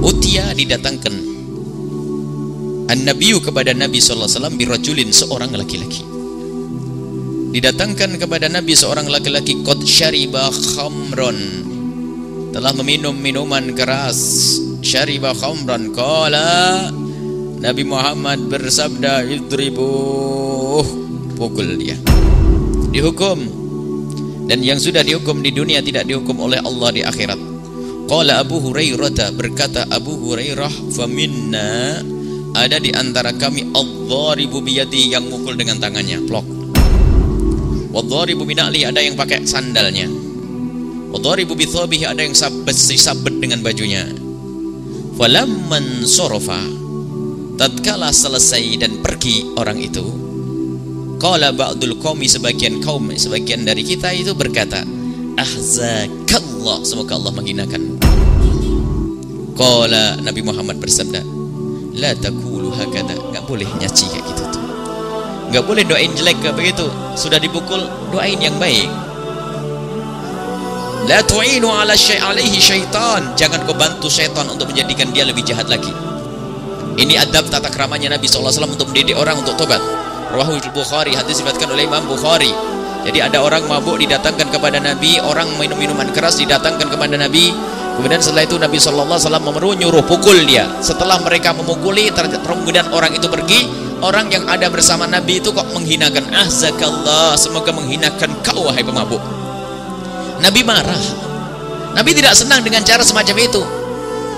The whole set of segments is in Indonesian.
utia didatangkan an-nabiyu kepada Nabi sallallahu alaihi wasallam birajulin seorang laki-laki. Didatangkan kepada Nabi seorang laki-laki qad syariba khamron telah meminum minuman keras. Syariba khamran. Qala Nabi Muhammad bersabda idribuh pukul dia. Dihukum. Dan yang sudah dihukum di dunia tidak dihukum oleh Allah di akhirat qala Abu Hurairah berkata Abu Hurairah faminna ada di antara kami adh-dharibu biyadi yang mukul dengan tangannya. Plok. Wadh-dharibu bina'li ada yang pakai sandalnya. Wadh-dharibu bithabihi ada yang sabet sabet dengan bajunya. Falamman sorofa tatkala selesai dan pergi orang itu qala ba'dul qaumi sebagian kaum sebagian dari kita itu berkata ahzakallah semoga Allah menghinakan qala Nabi Muhammad bersabda la takulu hakada enggak boleh nyaci kayak gitu tuh enggak boleh doain jelek kayak begitu sudah dipukul doain yang baik la tu'inu ala syai' syaitan jangan kau bantu syaitan untuk menjadikan dia lebih jahat lagi ini adab tata keramanya Nabi SAW untuk mendidik orang untuk tobat. Rawahu Bukhari, hadis diriwayatkan oleh Imam Bukhari. Jadi ada orang mabuk didatangkan kepada Nabi, orang minum minuman keras didatangkan kepada Nabi. Kemudian setelah itu Nabi SAW menyuruh pukul dia. Setelah mereka memukuli, kemudian orang itu pergi. Orang yang ada bersama Nabi itu kok menghinakan. Ahzakallah, semoga menghinakan kau wahai pemabuk. Nabi marah. Nabi tidak senang dengan cara semacam itu.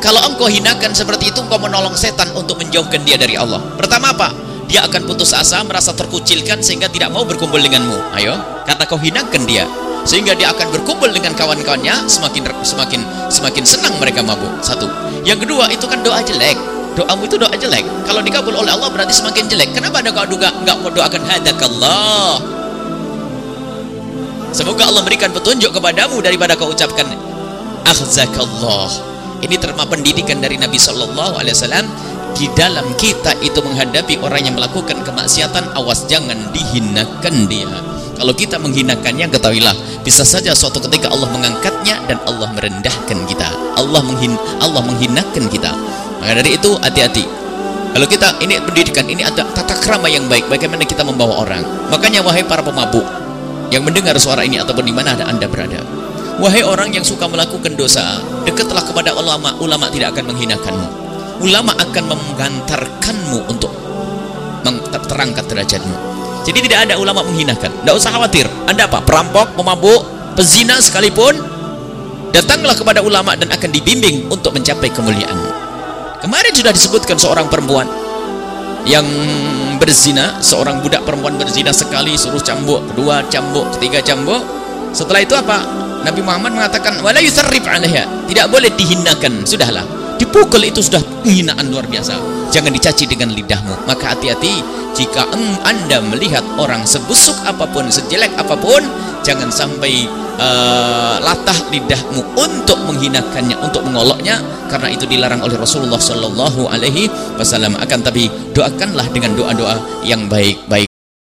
Kalau engkau hinakan seperti itu, engkau menolong setan untuk menjauhkan dia dari Allah. Pertama apa? Dia akan putus asa, merasa terkucilkan sehingga tidak mau berkumpul denganmu. Ayo, karena kau hinakan dia, sehingga dia akan berkumpul dengan kawan-kawannya, semakin semakin semakin senang mereka mabuk. Satu. Yang kedua, itu kan doa jelek. Doamu itu doa jelek. Kalau dikabul oleh Allah berarti semakin jelek. Kenapa ada kau juga enggak mau doakan hadakallah? Semoga Allah berikan petunjuk kepadamu daripada kau ucapkan akhzakallah. Ini terma pendidikan dari Nabi Shallallahu Alaihi Wasallam di dalam kita itu menghadapi orang yang melakukan kemaksiatan awas jangan dihinakan dia kalau kita menghinakannya ketahuilah bisa saja suatu ketika Allah mengangkatnya dan Allah merendahkan kita Allah menghin Allah menghinakan kita maka dari itu hati-hati kalau kita ini pendidikan ini ada tata krama yang baik bagaimana kita membawa orang makanya wahai para pemabuk yang mendengar suara ini ataupun di mana anda berada Wahai orang yang suka melakukan dosa, dekatlah kepada ulama. Ulama tidak akan menghinakanmu. Ulama akan mengantarkanmu untuk terangkat derajatmu. Jadi tidak ada ulama menghinakan. Tidak usah khawatir. Anda apa? Perampok, pemabuk, pezina sekalipun, datanglah kepada ulama dan akan dibimbing untuk mencapai kemuliaan. Kemarin sudah disebutkan seorang perempuan yang berzina, seorang budak perempuan berzina sekali, suruh cambuk, kedua cambuk, ketiga cambuk. Setelah itu apa? Nabi Muhammad mengatakan wala yusarrif alaiha tidak boleh dihinakan sudahlah dipukul itu sudah penghinaan luar biasa. Jangan dicaci dengan lidahmu. Maka hati-hati jika anda melihat orang sebusuk apa pun sejelek apa pun jangan sampai uh, latah lidahmu untuk menghinakannya untuk mengoloknya. Karena itu dilarang oleh Rasulullah Shallallahu Alaihi Wasallam. Akan tapi doakanlah dengan doa-doa yang baik-baik